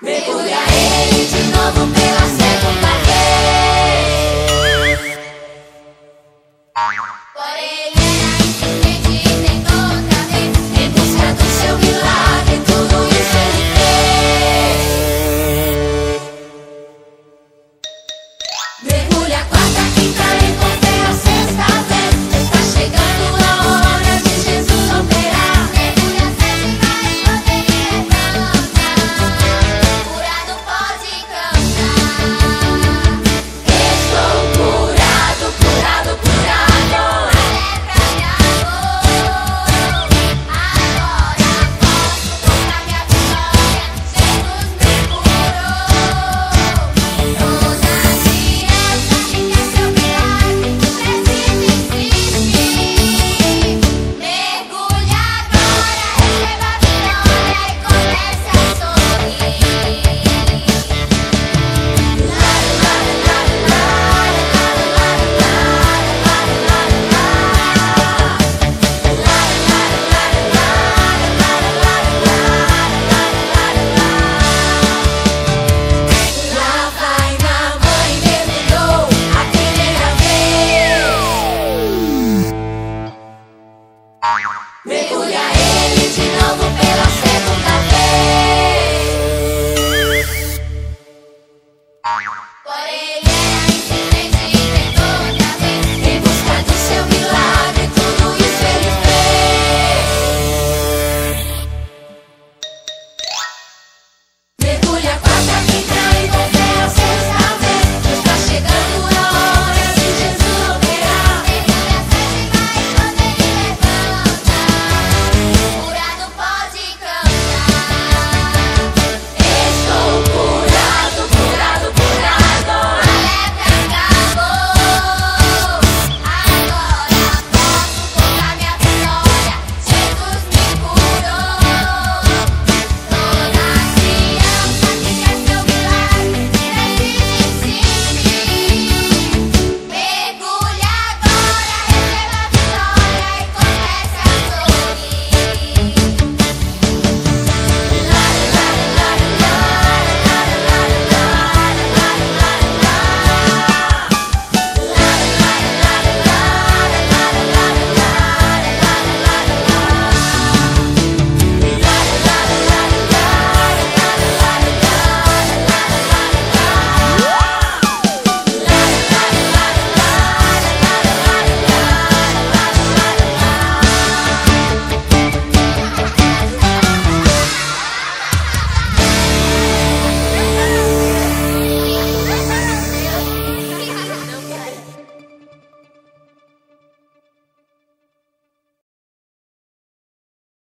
Mergulha ele de novo, What is